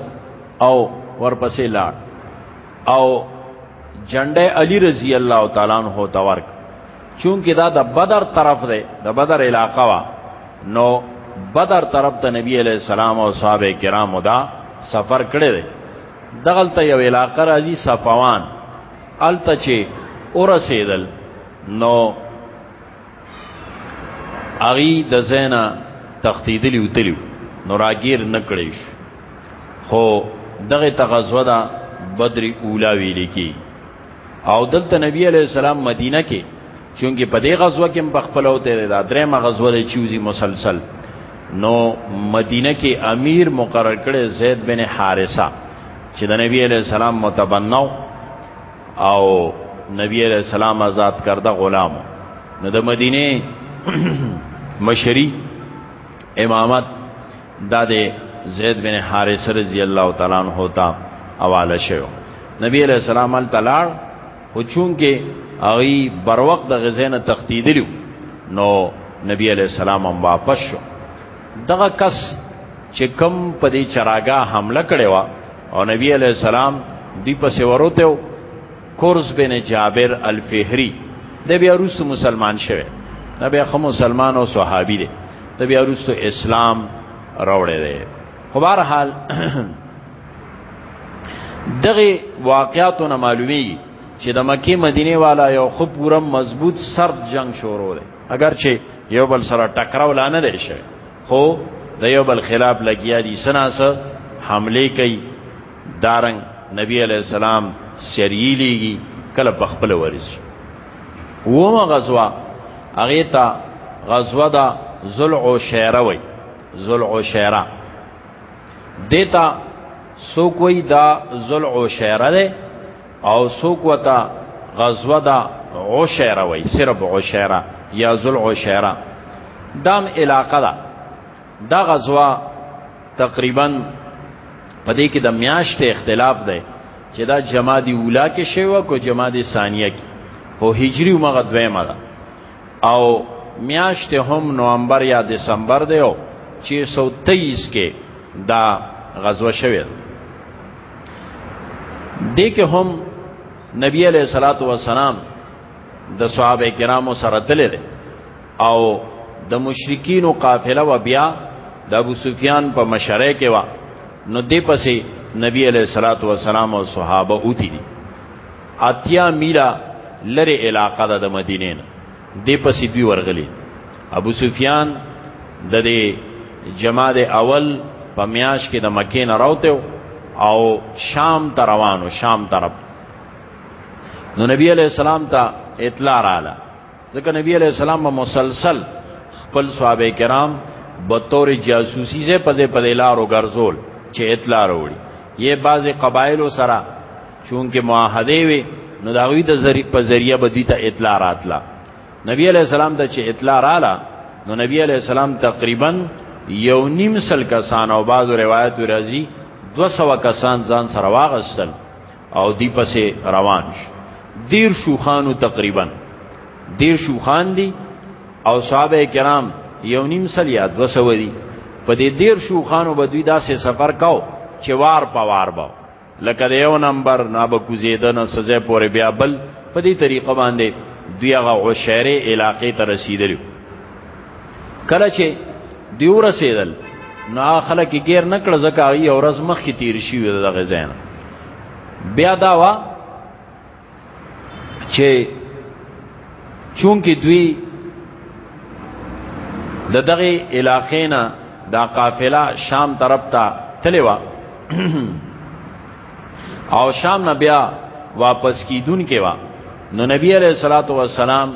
او ورپسې لاړ او جنډه علی رضی الله تعالی عنہ ته ورک چونکه دا د بدر طرف دی د بدر علاقه وا نو بدر طرف ته نبی علی السلام او صحابه کرامو دا سفر کړی دی دغلته یو علاقه راځي صفوان الته چې اورسیدل نو اغي د زینا تختیدلی وتلی نو راګیر نکړی شو خو دغه تغزوه دا بدر اولا ویل کی او دلته نبی علی السلام مدینه کې چونګې په دې غزوه کې په خپل او ته دا درېمه غزوه د چوزي مسلسل نو مدینه کې امیر مقرر کړي زید بن حارثه چې د نبی علی السلام متبنو او نبی علیہ السلام آزاد کرده غلام نو د مدینه مشری امامت دا د زید بن حارث رضی الله تعالی عنہ تا حواله شو نبی علیہ السلام ال تلار خو چون کې اغي بر وخت د غزینه تختیدلو نو نبی علیہ السلام هم واپس شو دغه کس چې کم په دې چراګاه حمله کړې و او نبی علیہ السلام دی پس وروته کورس بن جابر الفهری د بیا روس مسلمان شوه د بیا خو مسلمان او صحابي دی د بیا روس اسلام راوړی دی خو بهر حال دغه واقعاتونه معلومی چې د مکه مدینه والا یو خو پوره مضبوط سرد جنگ شروع دی اگر چې یو بل سره ټکراو لانه دی شوی خو د یو بل خلاف لګیا دي سناسه حمله کوي دارنګ نبی علی السلام سریه لیږي کله په خپل ورزي ومه غزوه هغه ته غزوه دا ذل عشیره وای ذل عشیره دیتا سو کوئی دا ذل عشیره ده او سوک وتا غزوه دا عشیره وای صرف عشیره یا ذل عشیره دام علاقه دا دا غزوه تقریبا پدې کې د میاشت اختلاف دی چې دا جمادی اولا کې شوی کو جمادی ثانیه کې هو هجری مغه دویمه ده او میاشت هم نومبر یا دسمبر دی او 623 کې دا غزوه شوه د کې هم نبی علیہ الصلوۃ والسلام د صحابه کرامو سره تللی دی او د مشرکین او قافله و بیا د ابو سفیان په مشره کې و نو دې پسې نبی علیہ الصلوۃ والسلام او صحابه اوتی دي اتیا میلا لره علاقه ده د مدینې نه دی پسې دوی ورغلی ابو سفیان د دې جماد اول په میاش کې د مکې نه راوته او شام ته روانو شام طرف نو نبی علیہ السلام ته اطلاع رااله ځکه نبی علیہ السلام مسلسل خپل صحابه کرام به تور جاسوسی زه پځه په لارو ګرځول چې اطلاع وروړي یې بعضی قبایل سره چونکه معاهده وي نو دا غوی د ذری په ذریعہ به دوی ته اطلاع راتله نبی علیہ السلام ته چې اطلاع رااله نو نبی علیہ السلام تقریبا یو نیم سل کسان او بعضو روایت راځي 200 کسان ځان سره واغستل او دی پسې روان شو دیر شوخانو تقریبا دیر شوخان دی او صحابه کرام یو نیم سل یا دو سو دی په دې دیر شوخانو به دوی داسې سفر کاو چې وار په وار به لکه د یو نمبر نه به کوزیده نه سزا پورې بیا بل په دې طریقه باندې دوی هغه عشره علاقې ته رسیدلی کله چې دیو رسیدل نو خلک غیر نکړه زکه ای اورز مخ کی تیر شي دغه زین بیا دا وا چې چونکی دوی د دغه علاقې نه دا قافله شام طرف ته تللی و او شام نه بیا واپس کیدون کې وا نو نبی علیہ الصلوۃ والسلام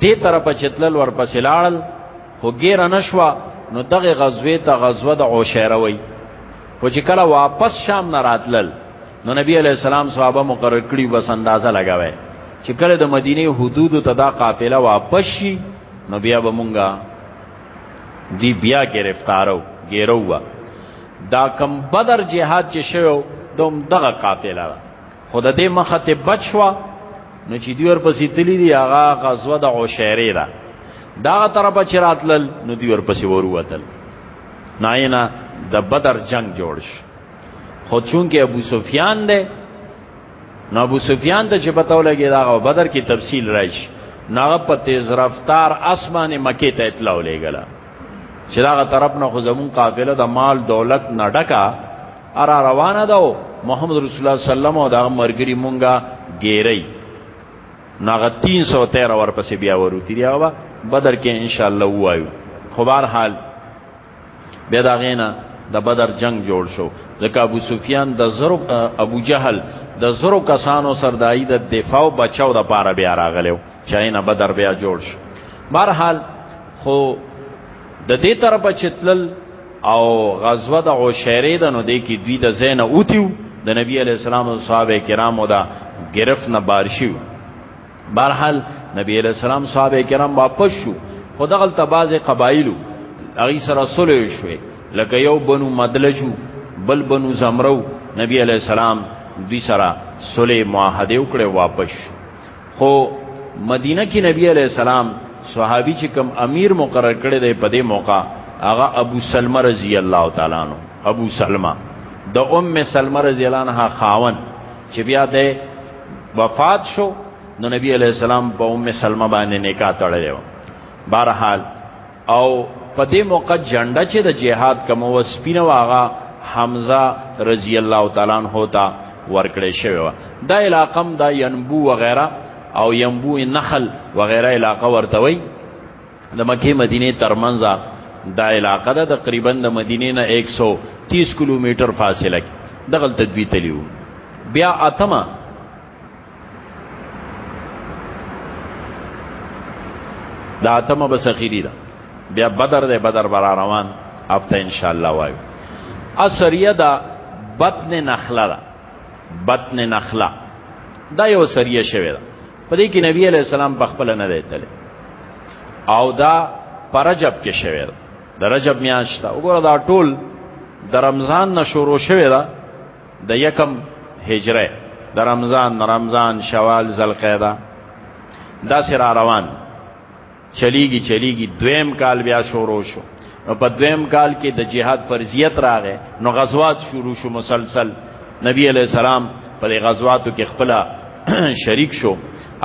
دې طرف چتلل ورپسې لاړل خو ګیره نشوا نو دغه غزوه ته غزوه د عشیره وای خو چې کله واپس شام نه راتلل نو نبی علی السلام صحابه مقرر کړی بس اندازه لگاوه چې کله د مدینه حدود ته دا قافله واپس شي نو بیا به مونږه دی بیا گرفتارو گیرو دا کم بدر جهاد چې شوو دوم دغه قافله خود دې مخه ته بچوا نو چې دی ورپسې تللی دی هغه غزوه د عشیره ده دا طرف چې راتلل نو دی ورپسې وروتل ناینا د بدر جنگ جوړ شو خو چونکه ابو سفیان دی نو ابو سفیان ته چې پتو لګی دا بدر کې تفصیل راشي ناغه په تیز رفتار اسمانه مکه ته اطلاع لګلا چې داغه طرف نه خو زمون قافله د مال دولت نه ډکا ارا روانه ده محمد رسول الله صلی الله علیه وسلم او دا مرګری مونږه ګیری ناغه 313 ورپسې بیا ورو تیری هغه بدر کې ان شاء الله وایو خو بهر حال بیا دا غینا د بدر جنگ جوړ شو ځکه ابو سفیان د زرو ابو جهل د زرو کسانو سردای د دفاع او بچاو د پاره بیا راغلو چاینه بدر بیا جوړ شو بهرحال خو د دې طرف چتلل او غزوه د عشیره د نو دی کې دوی د زین اوتیو د نبی علی السلام او صحابه کرامو دا گرفت نه بار شو بهرحال نبی علی السلام صحابه کرام واپس شو خو دغل تباز قبایلو اغي سره سولې شوې لکه یو بنو مدلجو بل بنو زمرو نبی علی السلام دوی سره سولې معاهده وکړه واپس شو خو مدینه کې نبی علی السلام صحابي چې کم امیر مقرر کړی دی په دې موقع هغه ابو سلمہ رضی الله تعالی عنہ ابو سلمہ د ام سلمہ رضی الله عنها خاون چې بیا د وفات شو نو نبی علیہ السلام په ام سلمہ باندې نکاح تړلی و بهرحال او په دې موقع جنډه چې د جهاد کوم وسپینه واغه حمزه رضی الله تعالی عنہ ته ورکړې شوی و دا علاقه د ينبو وغیرہ او ينبو نخل وغیرہ علاقه ورته وي د مکه مدینه ترمنځ دا علاقه ده تقریبا د مدینه نه 130 کیلومتر فاصله کې دغه تدبی تلیو بیا اتمه دا اتمه بسخیری ده بیا بدر ده بدر برا روان هفته ان شاء الله وایو اسریه دا بطن نخله ده بطن نخله دا یو سریه شوی ده په دې کې نبی علی السلام په خپل نه دی تل او دا پرجب کې شوی ده د رجب میاشت وګوره دا ټول د رمضان نه شروع شوی ده د یکم هجره د رمضان رمضان شوال ذوالقعده دا سره روان چلیږي چلیږي دویم کال بیا شروع شو نو په دویم کال کې د جهاد فرضیت راغې نو غزوات شروع شو مسلسل نبی علی السلام په غزواتو کې خپل شریک شو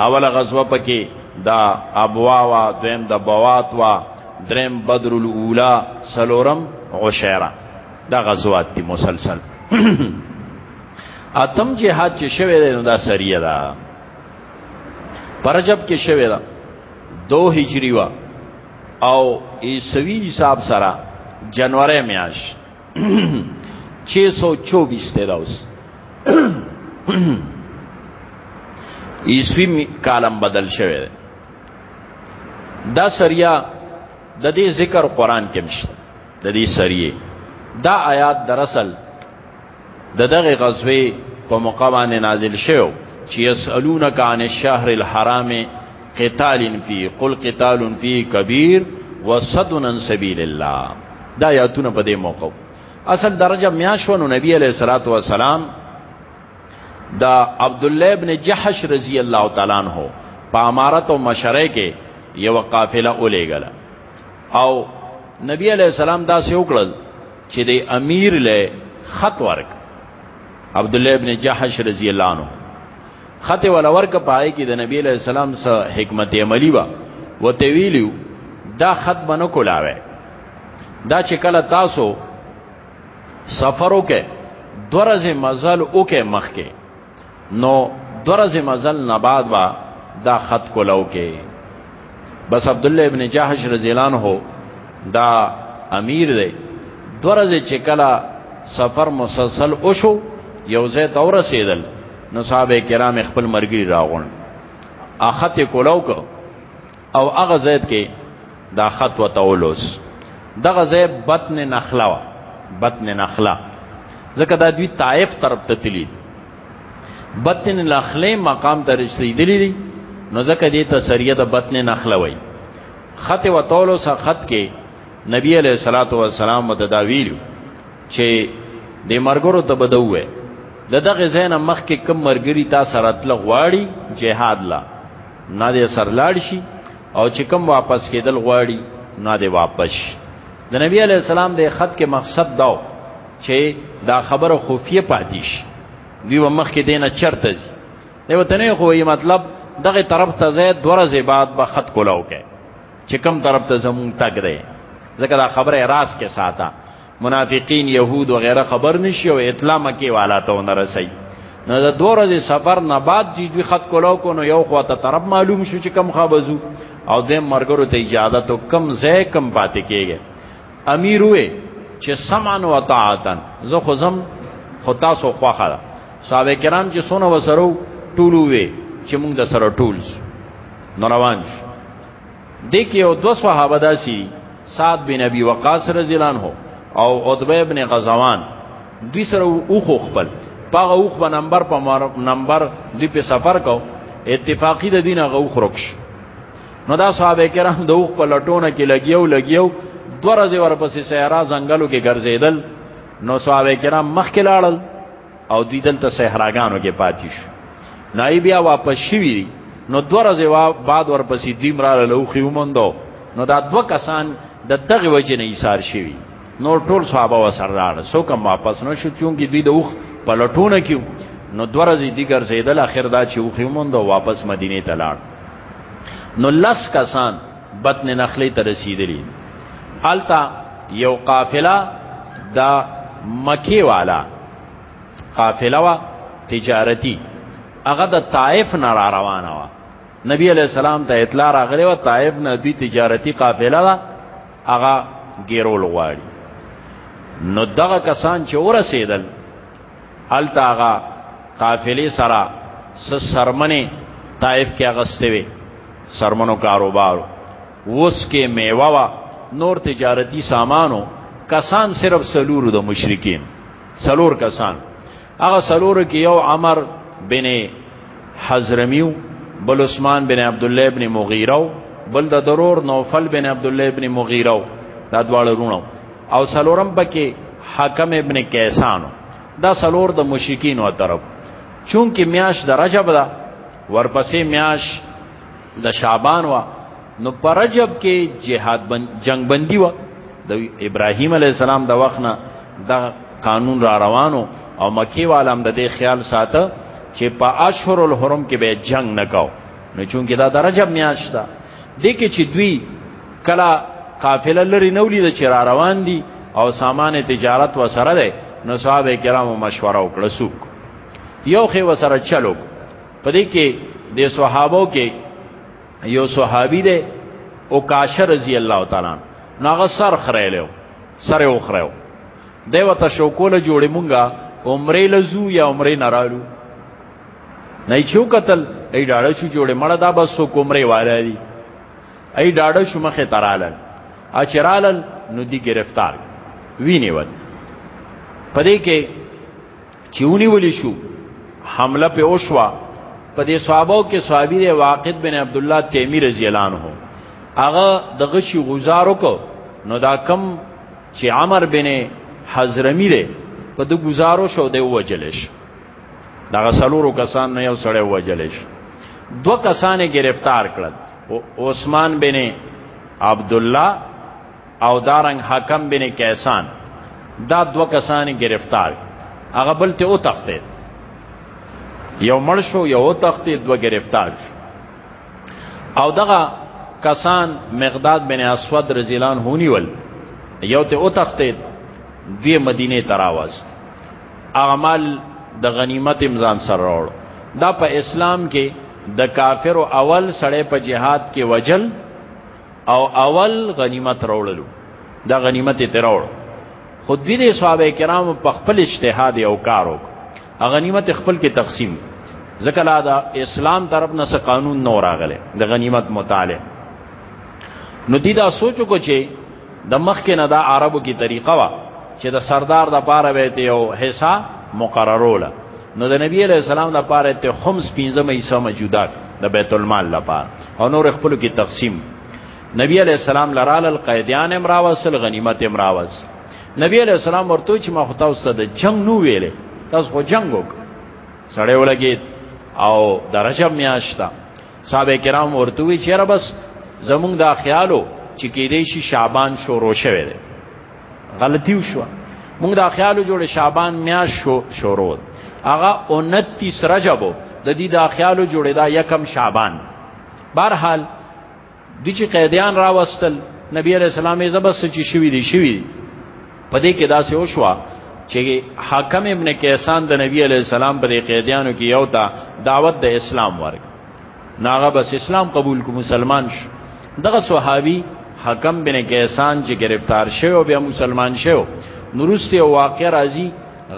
اوله غزوه پکې دا ابوا وا دویم د بوات وا دریم بدر الاولا سلورم عشیره دا غزوات دي مسلسل اتم جهاد چې شوه دی نو دا سریه ده پرجب کې شوه ده دو هجری وا او عیسوی حساب سره جنوري میاش 624 ته راوس عیسوی کالم بدل شوه ده دا سریا د دې ذکر قران کې مشته د دې سریه دا آیات در اصل د دغه غزوه په موقع باندې نازل شوی چې يسالونک عن الشهر الحرام قتال فی قل قتال فی کبیر وصدن سبیل الله دا آیاتونه په دې موقع اصل درجه میاشونو نبی علیہ الصلوۃ والسلام دا عبد الله ابن جحش رضی الله تعالی عنہ په امارت او مشره کې یو قافله اولېګله او نبی علیہ السلام دا سه وکړل چې د امیر له خط ورک عبد الله ابن جحش رضی الله عنه خط ولا ورک پای کې د نبی علیہ السلام سره حکمت عملی وا وته ویلو دا خط بنو کولاوه دا چې کله تاسو سفر وکې دورځه مزل وکې مخکې نو درز مزل نه بعد با دا خط کولاو کې بس عبد الله ابن جاهش رضی الله عنه دا امیر دی درز چې کلا سفر مسلسل وشو یو ځای ته ورسېدل نو صاحب کرام خپل مرګي راغون اخته کولاو کو او هغه زید کې دا خط وتولوس دغه زید بطن نخلا و بطن نخلا ځکه دا دوی طائف طرف ته تلی بطن نخله مقام ته رسیدلی دي نو ځکه دې ته سریه د بطن نخله وای خط وتولوس خط کې نبی علیہ الصلوۃ والسلام متداویلو چې د مرګرو ته بدوه د دغه زین مخ کې کم مرګری تا سره تل غواړي جهاد لا نه دې سرلاړ شي او چې کم واپس کېدل غواړي نه دې واپس شي د نبی علی السلام د خط کې مقصد داو چې دا خبره خفیه پاتې شي دی و مخ کې دینه چرته شي دی وته نه خو یې مطلب دغه طرف ته زید دورز بعد به خط کولاو کې چې کم طرف ته زمون تک دی ځکه دا خبره راس کې ساته منافقین یهود وغیرہ خبر نشي او اطلاع مکی والا ته ونرسي نو د دوه ورځې سفر نه بعد چې دوی خط کولو کو نو یو خواته طرف معلوم شو چې کم خابزو او د مرګرو ته اجازه تو کم ځای کم پاتې کېږي امیر وې چې سمعن و طاعتن زه خو زم خو تاسو خوخه ده صحابه کرام چې سونه وسرو ټولو وې چې موږ د سره ټول نو روان شو دې کې او دو صحابه داسي سعد بن ابي وقاص رضی الله عنه او عتبه ابن غزوان دوی سره اوخو خپل پاغه اوخ په نمبر په نمبر دوی په سفر کو اتفاقی د دینه غوخ رکش نو دا صحابه کرام د اوخ په لټونه کې لګیو لګیو دوه ورځې ورپسې سیاره ځنګلو کې ګرځیدل نو صحابه کرام مخکې لاړل او دوی دلته صحراګانو کې پاتې شو نای بیا واپس شوی نو دوه ورځې بعد ورپسې دوی مراله لوخي ومندو نو دا دوه کسان د دغه وجه نه ایثار شوی نور ټول صحابه وسره راړ سو کوم واپس نه شو چونګې دوی د اوخ پلټونه کیو نو دوه ورځې دوی ګرځیدل اخر دا چې اوخي ومندو واپس مدینه ته لاړ نو لس کسان بطن نخلی ته رسیدلی التا یو قافله دا مکی والا قافله وا تجارتی هغه د طائف نه را روانه وا نبی علیہ السلام ته اطلاع راغلی و طائف نه دوی تجارتی قافله وا هغه ګیرول غواړي نو دغه کسان چې ورسېدل التاغا قافلې سره س سرمنه طائف کې اغستې وي سرمنو کاروبار وس کې میوه وا نور تجارتی سامانو کسان صرف سلور د مشرکین سلور کسان هغه سلور کې یو عمر بن حزرمیو بل عثمان بن عبد الله ابن مغیره بل د ضرور نوفل بن عبد الله ابن مغیره دا دواړه رونو او سلورم پکې حکم ابن کیسان دا سلور د مشرکین و طرف چونکه میاش د رجب دا ورپسې میاش د شعبان وا نو پر رجب کې جهاد بند جنگ بندي وا د ابراهیم علی السلام د وخت نه د قانون را روانو او مکی والام د دې خیال ساته چې په اشهر الحرم کې به جنگ نکاو نو چونګې دا درجه میاشت ده د کې چې دوی کلا قافله لري نو لید چې را روان دي او سامان تجارت وسره ده نو صاحب کرامو مشوره وکړه سوق یو خې وسره چلو پدې کې د صحابو کې یو صحابي ده او کاشر رضی الله تعالی ناغه سر خړېلو سر یې وخړېو دیو ته شوکول جوړې مونږه عمرې لزو یا عمرې نارالو نه چو قتل ای ډاړه شو جوړه مړه دا بس سو کومره والا دي ای ډاړه شو مخه ترالل اچرالل نو دی گرفتار ویني ود پدې کې چونی ولې شو حمله په اوشوا په دې صحابه کې صحابي دی واقد بن عبد الله تیمی رضی الله عنه هغه د غشي گزارو کو نو دا کم چې عمر بن حضرمی دی په د گزارو شو دی وجلش دغه سلورو کسان نه یو سړی وجل شي دو کسان گرفتار کړل عثمان بن عبد الله او دارنګ حکم بن کیسان دا دو کسان گرفتار هغه بل ته او تخته یو مړ شو یو تخته دو گرفتار شو او دغه کسان مقداد بن اسود رضی الله عنه نیول یو ته او تخته دی مدینه تراوست اعمال د غنیمت امزان سره راوړ دا په اسلام کې د کافر اول سړی په جهاد کې وجل او اول غنیمت راوړلو دا غنیمت یې تراوړ خود دې صحابه کرام په خپل اجتهاد او کار وک غنیمت خپل کې تقسیم ځکه لا دا اسلام طرف نه څه قانون نور راغله د غنیمت متعلق نو دې دا سوچو کو چې د مخکې نه دا عربو کی طریقه وا چې د سردار د پاره وته یو حصہ مقرروله نو د نبی علیہ السلام د پاره ته خمس پنځه مېسه موجوده د بیت المال لپاره او نور خپل کی تقسیم نبی علیہ السلام لرال القیدان امراوسل غنیمت امراوس نبی علیہ السلام ورته چې ما خو تاسو د جنگ نو ویلې تاسو خو جنگ وک سړی ولګید او درجه میاشتا صاحب کرام ورته وی چیرې بس زمونږ دا خیالو چې کې دې شي شعبان شروع شوه دی غلطي وشو مونږ دا خیالو جوړ شعبان میا شو شروع هغه 29 رجب د دې دا خیالو جوړې دا یکم شعبان بهرحال د چې قیدیان راوستل نبی علیہ السلام یې زبس چې شوی دی شوی دی پدې کې دا څه وشو چې حاکم ابن کیسان د نبی علی السلام پر قیدیانو کې یو تا دعوت د اسلام ورک ناغه بس اسلام قبول کو مسلمان شو دغه صحابي حکم بن کیسان چې گرفتار شوی او بیا مسلمان شوی نورسته او واقع راځي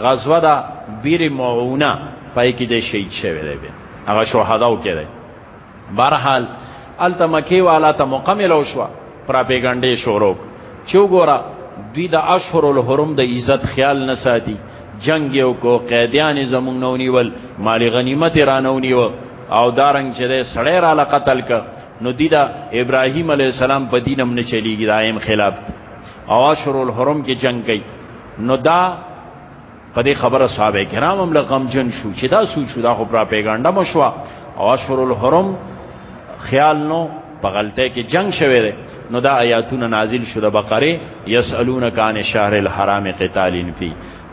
غزوه دا بیر معونه پای کې د شهید شوی دی هغه شهداو کې دی بهرحال الته مکی والا ته مکمل او شو پراپګانډې شروع چو ګورا دوی د اشهر الحرم د عزت خیال نه ساتي جنگ یو کو قیدیان زمون نو نیول مال غنیمت را نو نیو او دارنګ چې سړی را لقتل ک نو دی دا ابراهیم علی السلام په دینم نه چلیږي دایم خلاف او اشهر الحرم کې جنگ کوي نو دا په دې خبره صحابه کرام هم لغمجن شو چې دا سوچ شو دا خو پراپیګاندا مشوا او اشهر الحرم خیال نو په غلطه کې جنگ شوه دی نو دا آیاتونه نازل شو د بقره یسالون کان شهر الحرام قتال فی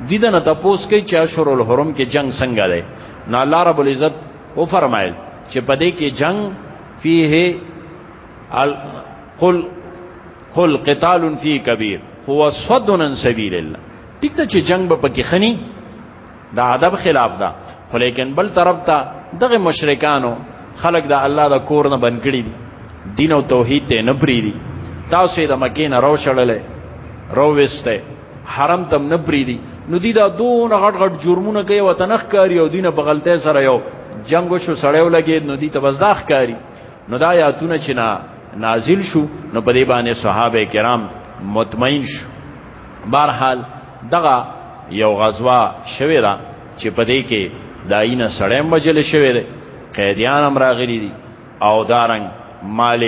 دي دنه تاسو کې چې اشهر الحرم کې جنگ څنګه دی نو الله رب العزت او فرمایل چې په دې کې جنگ فيه قل قل قتال فی کبیر هو صدن سبیل الله ټیک ته چې جنگ به پکې خني دا ادب خلاف ده خو لیکن بل طرف ته دغه مشرکانو خلق د الله د کور نه بن کړی دي دین او توحید ته نه پری دي تاسو د مکې نه راو شړلې راو وسته حرم تم نه پری دي نو دی دا دون غټ غټ جرمونه کوي وطنخ کاری او دینه بغلته سره یو جنگ شو سړیو لګید نو دی تبزداخ کاری نو دا یاتونه چې نازل شو نو په دې باندې صحابه کرام مطمئن شو بهرحال دغه یو غزوه شوې ده چې په دې کې داینه سړی مجل شوې ده قیدیان هم راغلي دي او دارنګ مال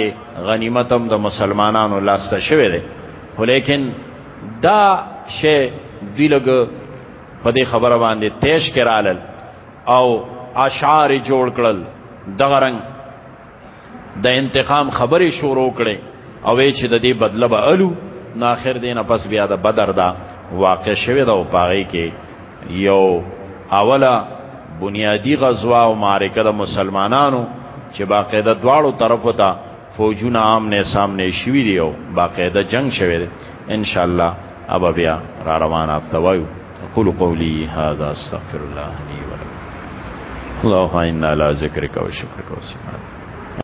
غنیمت هم د مسلمانانو لاسته شوې ده خو لیکن دا شی دوی لګ په دې خبره باندې تیش کرالل او اشعار جوړ کړل دغه رنګ د انتقام خبرې شروع کړي او چې د دې بدله به الو نو اخر دینه پس بیا د بدر دا واقع شوه دا او پاره کې یو اوله بنیادی غزوه او معرکه د مسلمانانو چې باقاعده دواړو طرفو ته فوجونه عام نه سامنے شوي دی او باقاعده جنگ شوی دی ان شاء الله اب بیا را روان افته وایو اقول قولی هذا استغفر الله لي ولكم اللهم انا على ذكرك وشكرك وسبحانك